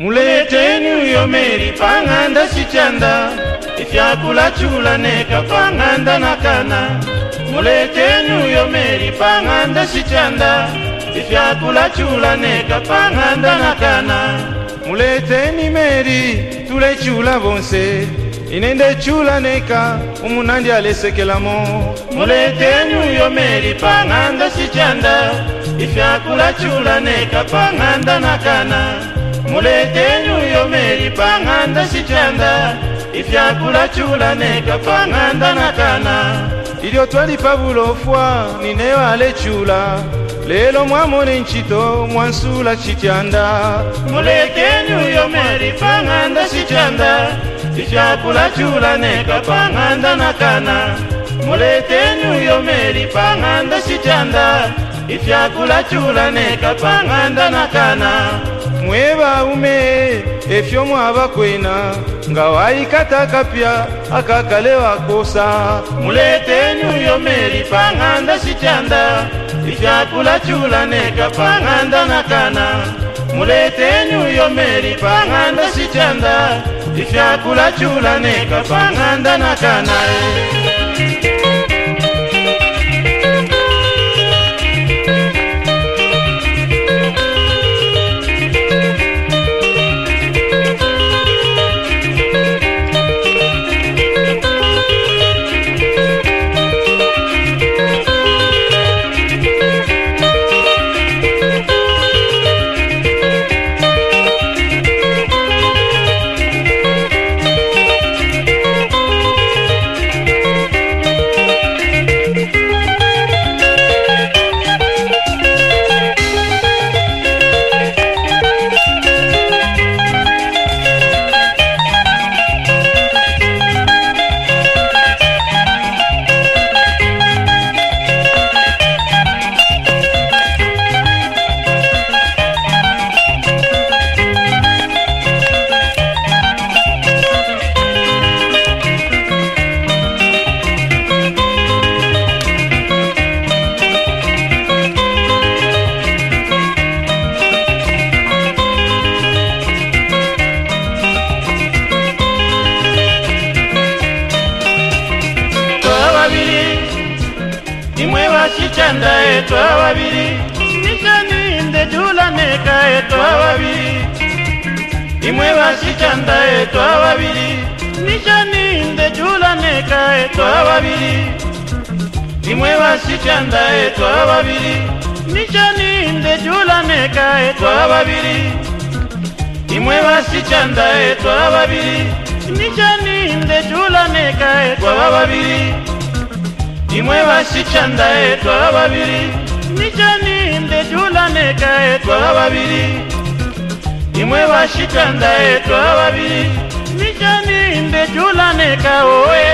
muleteni uyomeli panganda sityanda efyakula cikulaneka panganda na kana muleteni uyomeli panganda sityanda efyakula cikulaneka panganda na kana muleteni meli tule cula vonse inende culaneka umunandi alesekelamo muleteni uyomeli panganda sityanda ifyakula culaneka panganda na kana muletenyu yomeri pang'anda shichanda ifyakula chulaneka pang'anda na kana ilyo twalipa bulofwa nineyo alechula lelo mwamoni nchito mwansula chityanda muletenyu yomeri pang'anda shichanda ifyakula chulaneka pang'anda na kana muletenyu yomeri pang'anda shichanda ifyakula chulaneka pang'anda na kana mweba varume efyo mwavakwena nga waikata kapya akakale vakosa muleteni uyo meli pang'anda xityanda ifyakula culaneka pang'anda na kana muleteni uyo meli pang'anda xityanda ifyakula culaneka pang'anda na kana e. imwe vachitenda etwa vaviri tichaninde julaneka etwa vaviri imwe vachitenda etwa vaviri nichaninde julaneka etwa vaviri imwe vachitenda etwa vaviri nichaninde julaneka etwa vaviri imwe vachitenda etwa vaviri nichaninde julaneka etwa vaviri Nicha imwe vasichandae twava vaviri nichaniindedulanekae twava vaviri imwe vasichandae twava vaviri nichaniindedulanekaoe